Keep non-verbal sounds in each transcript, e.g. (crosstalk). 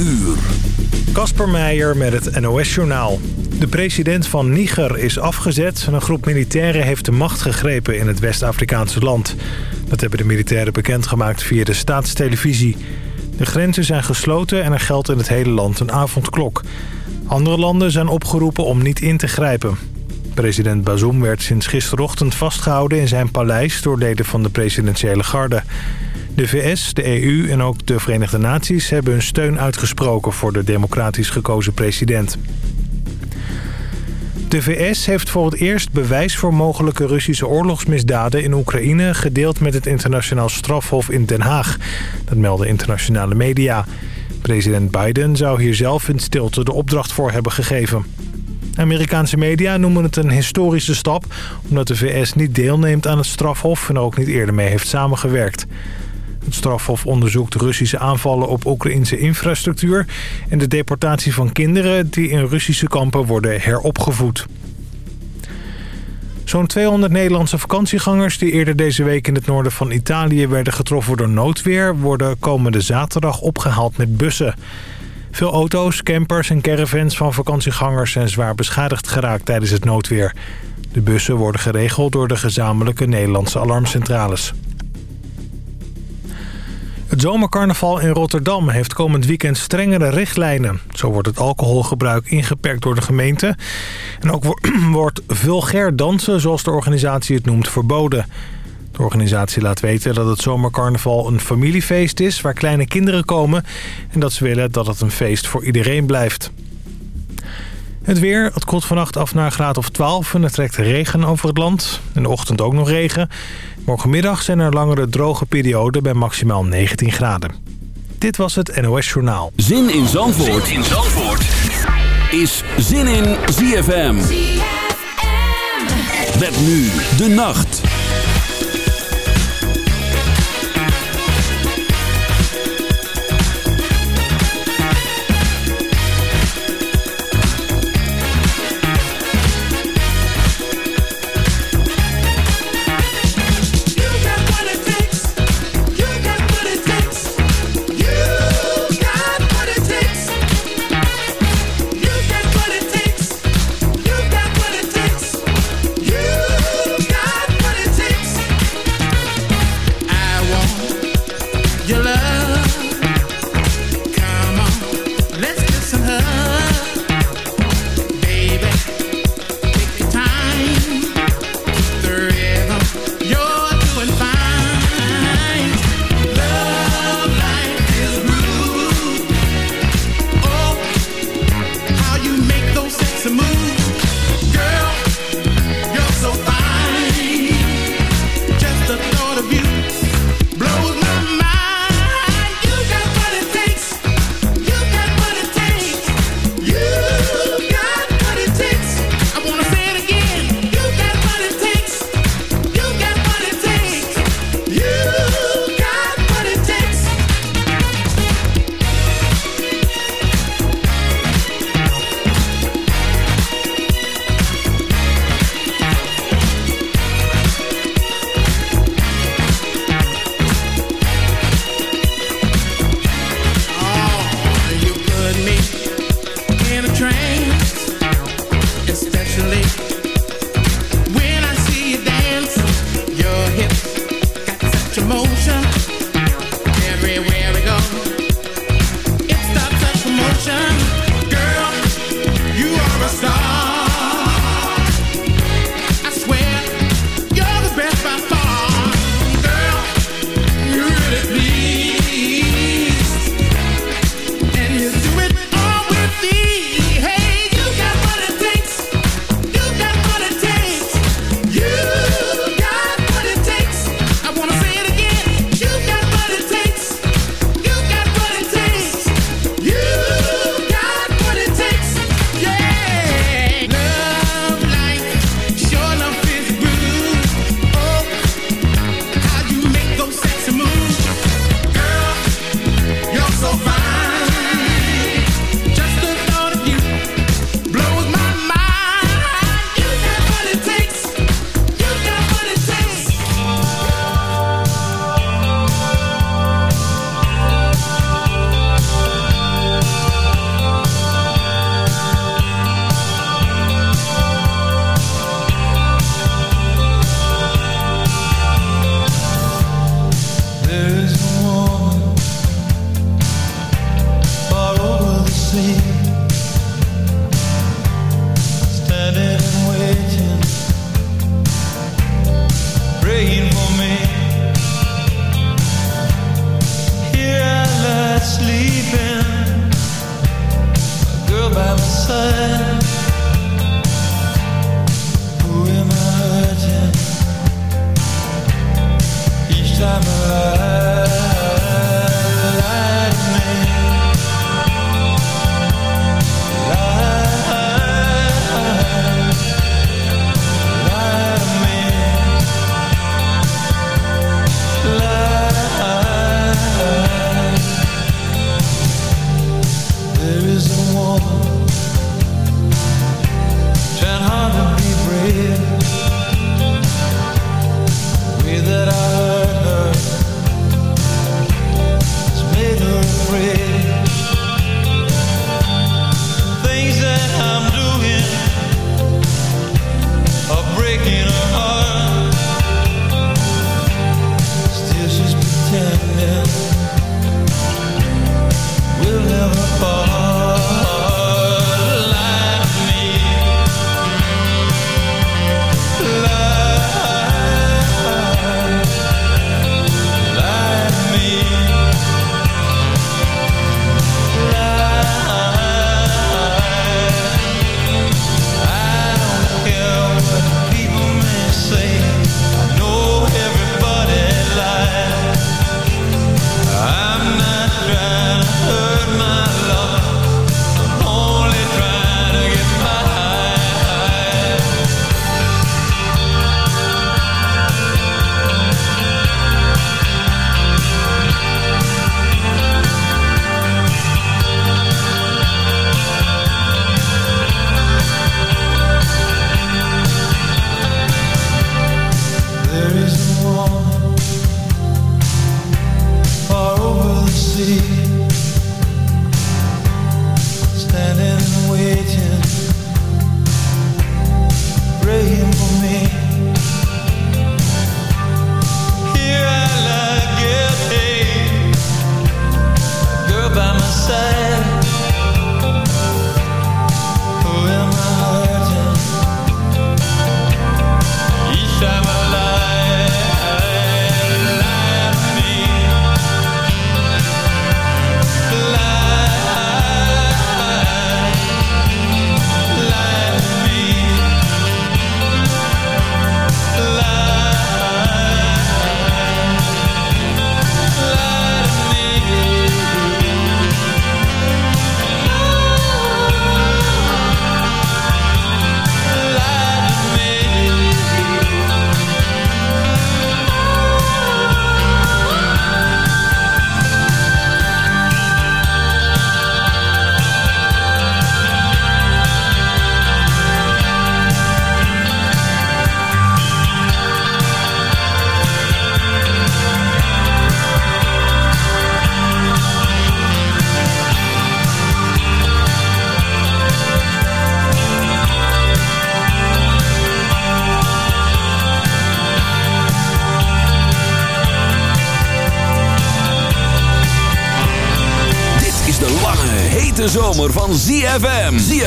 uur. Kasper Meijer met het NOS-journaal. De president van Niger is afgezet en een groep militairen heeft de macht gegrepen in het West-Afrikaanse land. Dat hebben de militairen bekendgemaakt via de staatstelevisie. De grenzen zijn gesloten en er geldt in het hele land een avondklok. Andere landen zijn opgeroepen om niet in te grijpen. President Bazoum werd sinds gisterochtend vastgehouden in zijn paleis door leden van de presidentiële garde. De VS, de EU en ook de Verenigde Naties hebben hun steun uitgesproken voor de democratisch gekozen president. De VS heeft voor het eerst bewijs voor mogelijke Russische oorlogsmisdaden in Oekraïne gedeeld met het internationaal strafhof in Den Haag. Dat melden internationale media. President Biden zou hier zelf in stilte de opdracht voor hebben gegeven. Amerikaanse media noemen het een historische stap... omdat de VS niet deelneemt aan het strafhof en ook niet eerder mee heeft samengewerkt. Het strafhof onderzoekt Russische aanvallen op Oekraïnse infrastructuur... en de deportatie van kinderen die in Russische kampen worden heropgevoed. Zo'n 200 Nederlandse vakantiegangers die eerder deze week in het noorden van Italië werden getroffen door noodweer... worden komende zaterdag opgehaald met bussen. Veel auto's, campers en caravans van vakantiegangers zijn zwaar beschadigd geraakt tijdens het noodweer. De bussen worden geregeld door de gezamenlijke Nederlandse alarmcentrales. Het zomercarnaval in Rotterdam heeft komend weekend strengere richtlijnen. Zo wordt het alcoholgebruik ingeperkt door de gemeente. En ook (clears throat) wordt vulgair dansen, zoals de organisatie het noemt, verboden. De organisatie laat weten dat het zomercarnaval een familiefeest is... waar kleine kinderen komen en dat ze willen dat het een feest voor iedereen blijft. Het weer, het koelt vannacht af naar een graad of 12 en er trekt regen over het land. In de ochtend ook nog regen. Morgenmiddag zijn er langere droge perioden bij maximaal 19 graden. Dit was het NOS Journaal. Zin in Zandvoort, zin in Zandvoort. is Zin in ZFM. ZFM. Met nu de nacht.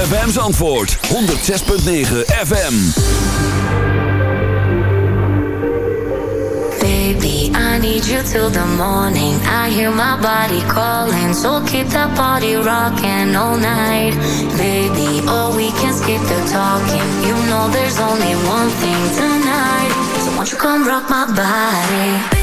ZFM's antwoord. 106.9 FM. Baby, I need you till the morning. I hear my body calling. So keep that body rocking all night. Baby, oh, we can skip the talking. You know there's only one thing tonight. So won't you come rock my body?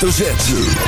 hoofdletter Z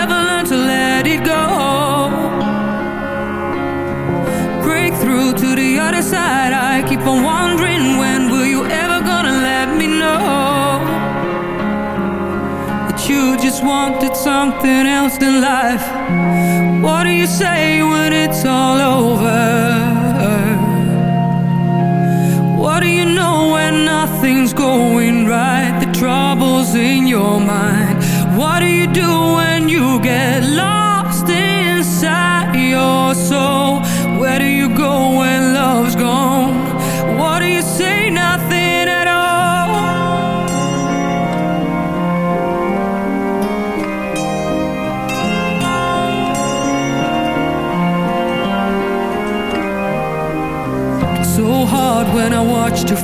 something else in life What do you say when it's all over? What do you know when nothing's going right? The trouble's in your mind What do you do when you get lost?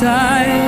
side.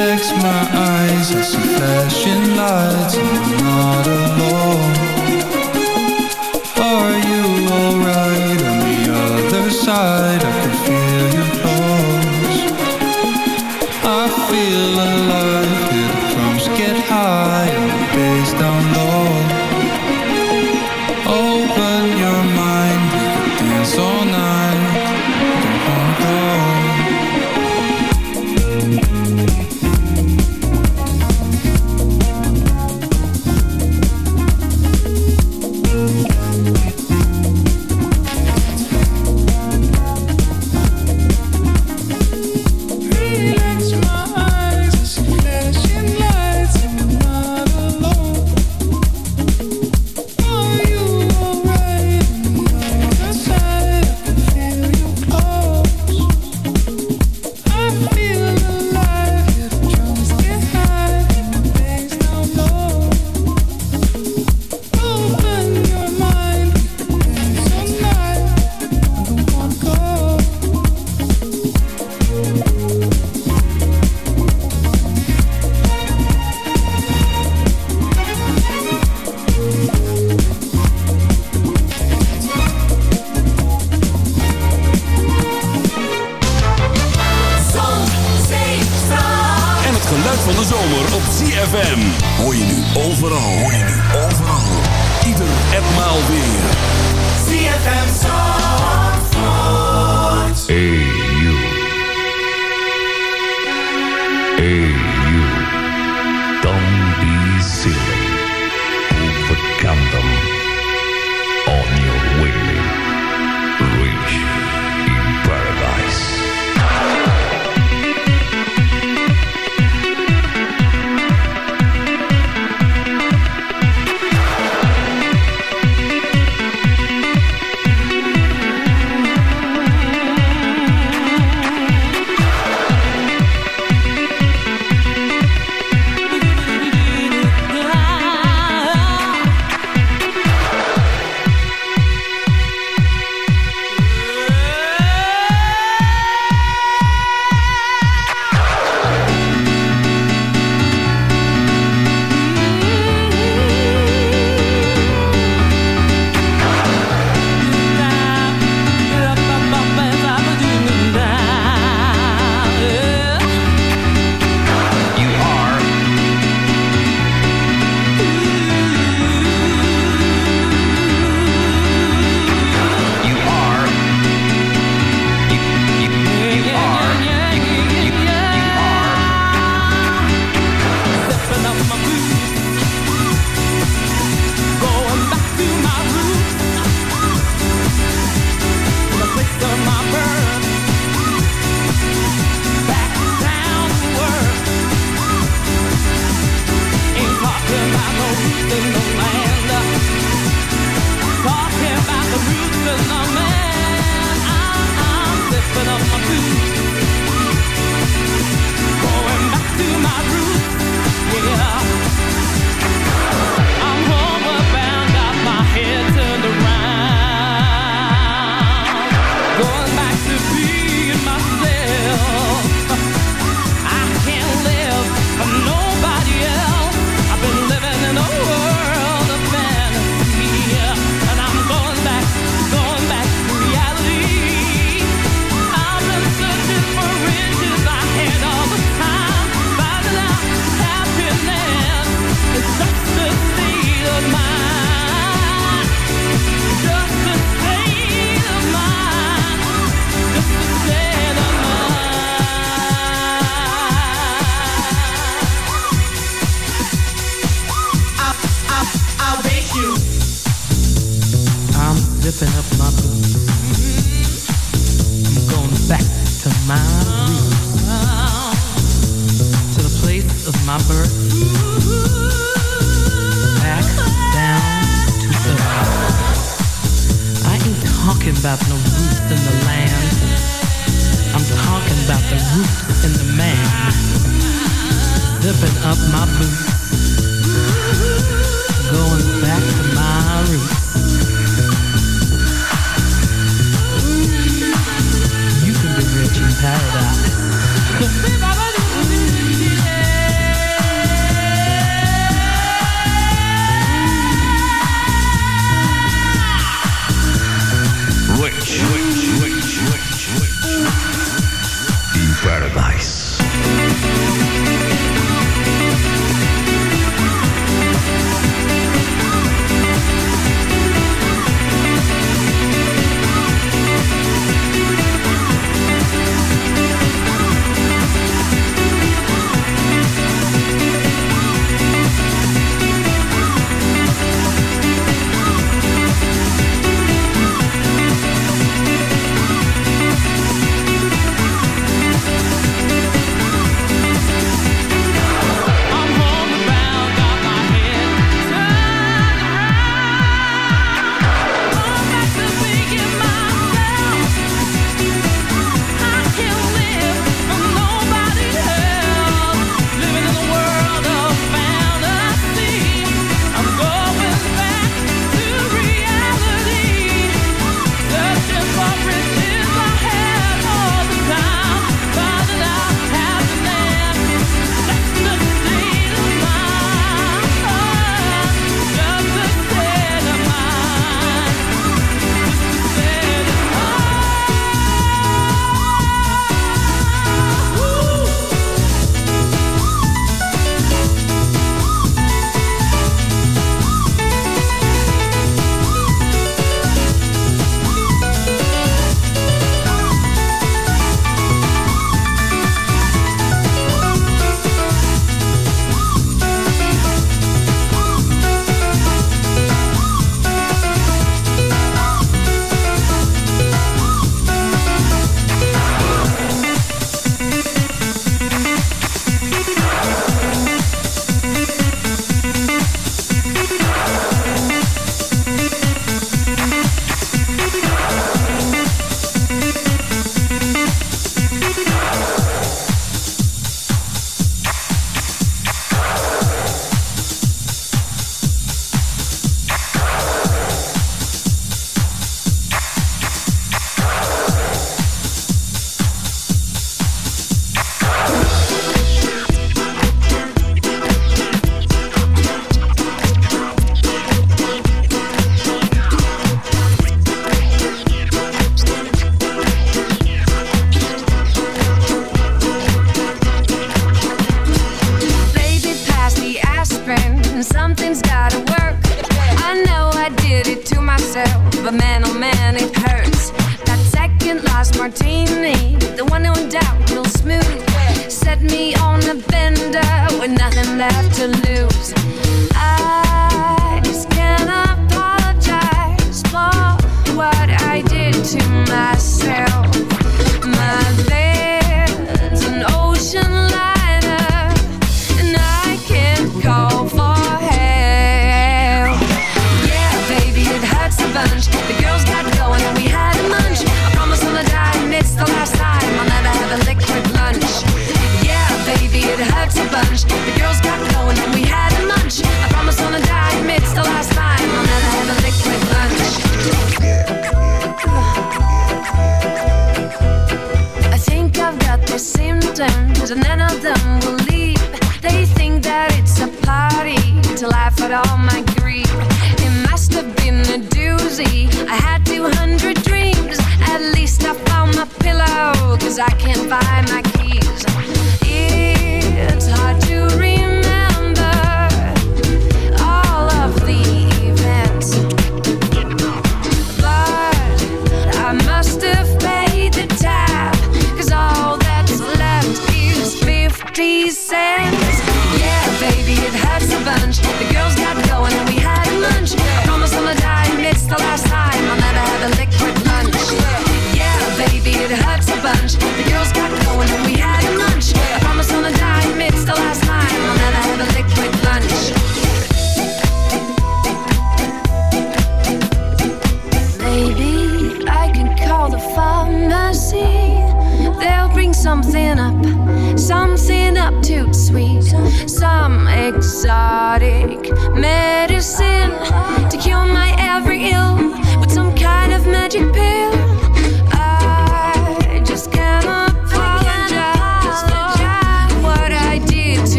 protects my eyes. I see flashing lights. I'm not alone.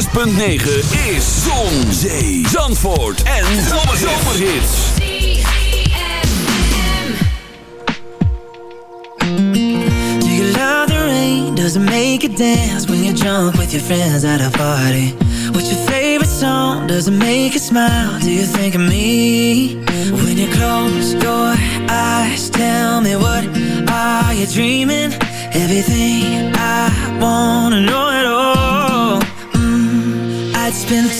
106.9 is Zon, Zee, Zandvoort en Zomerhits. Do you love the rain? Does it make you dance when you're drunk with your friends at a party? What's your favorite song? Does it make you smile? Do you think of me? When you close your eyes, tell me what are you dreaming? Everything I wanna know it all. been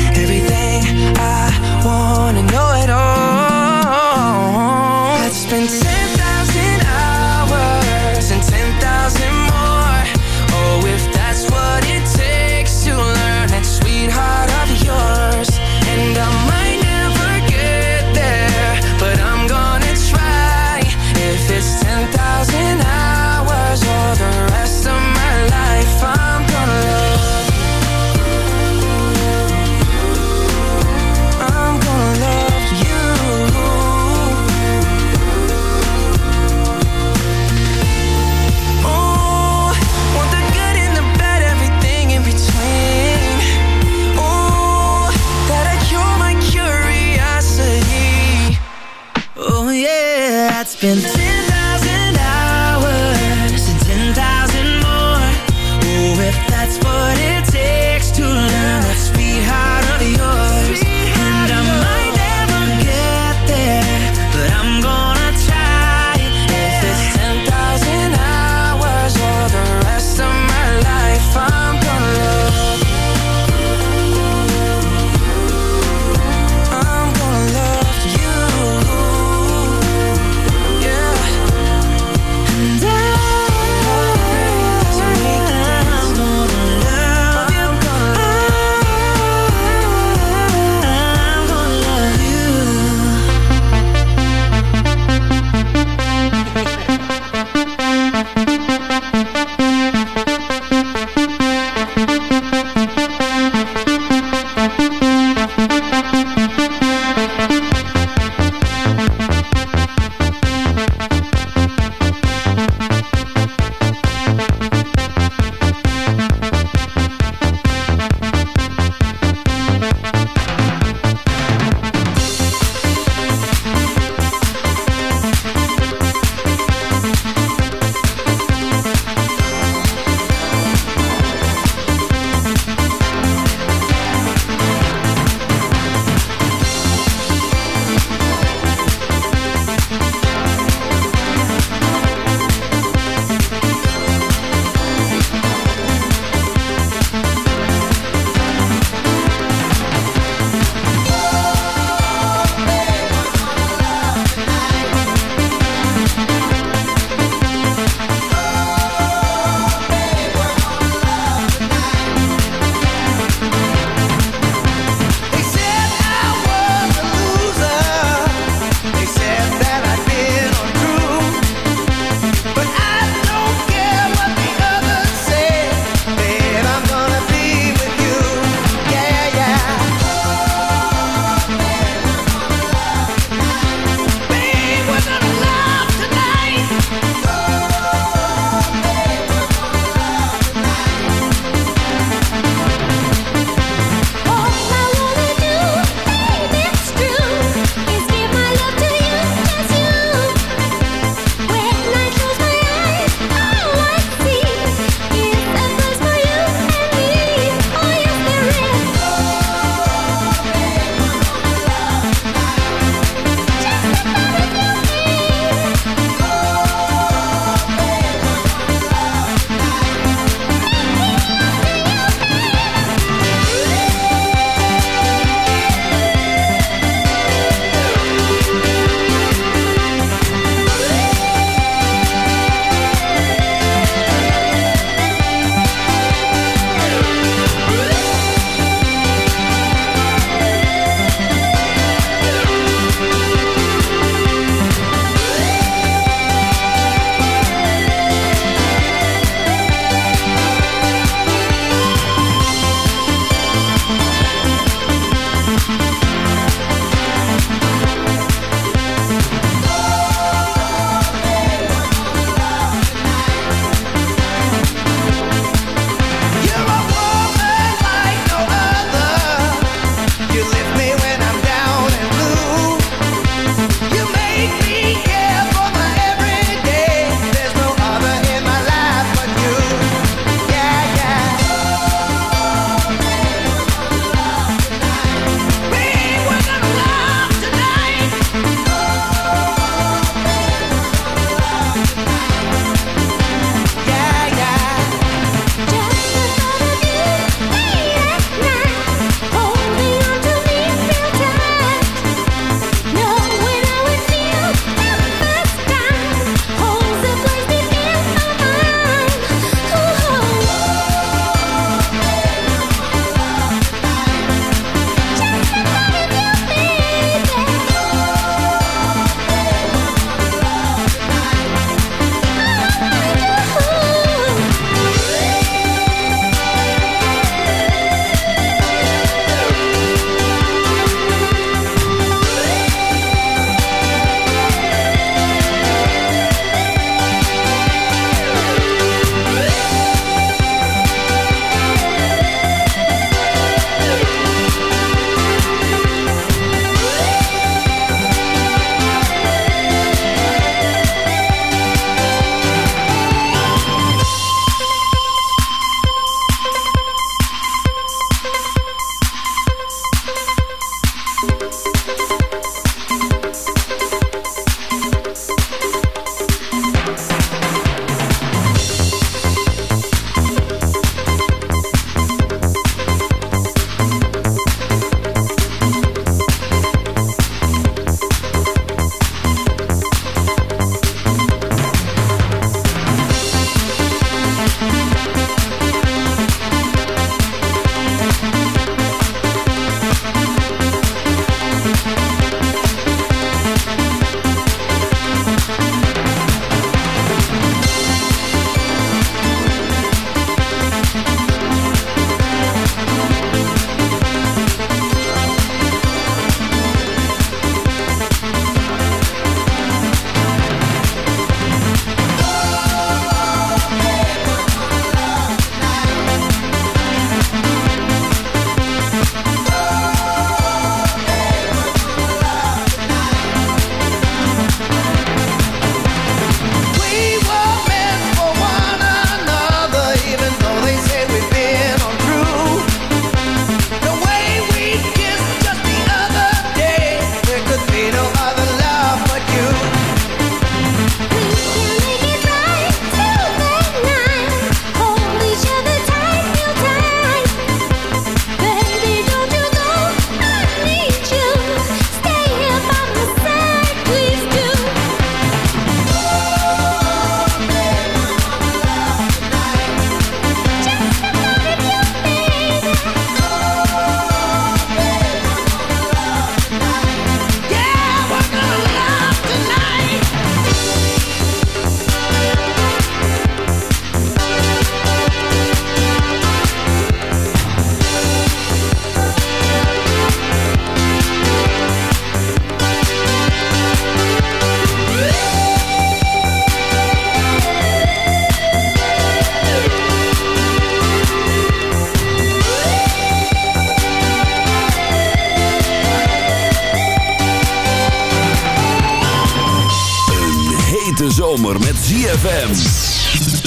ZFM.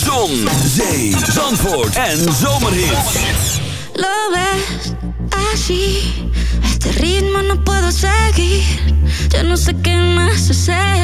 Zon, zee, zandvoort en zomerhit. Lo ves así, este ritmo no puedo seguir. Yo no sé qué más hacer.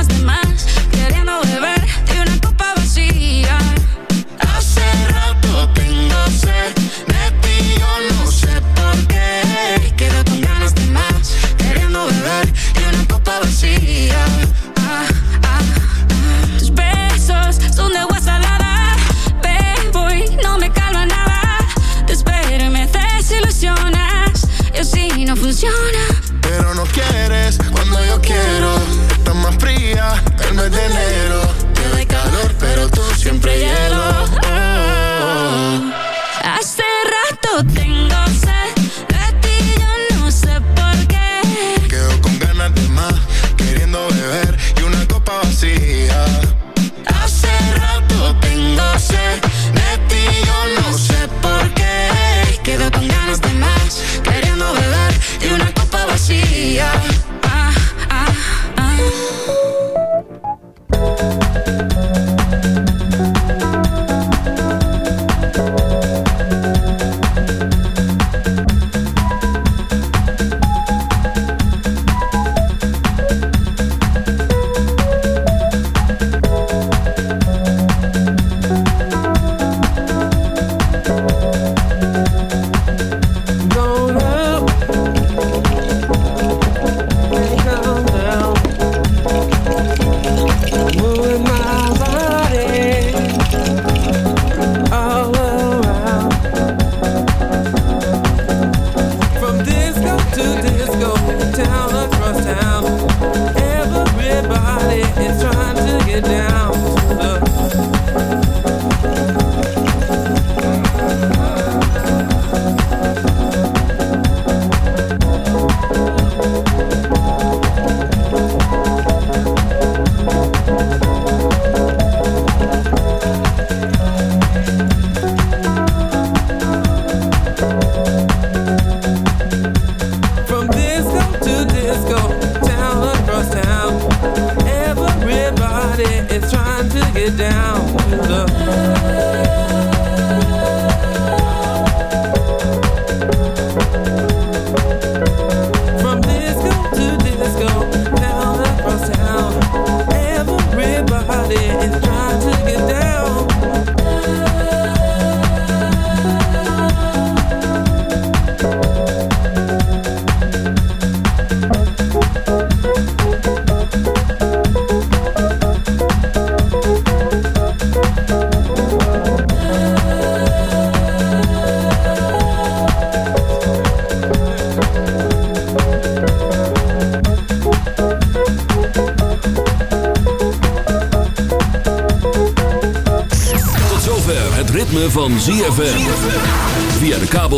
Tus besos son de agua salada. Voy, no me calma nada. Te espero y me desilusionas. Yo sí no funciona. Pero no quieres cuando yo quiero.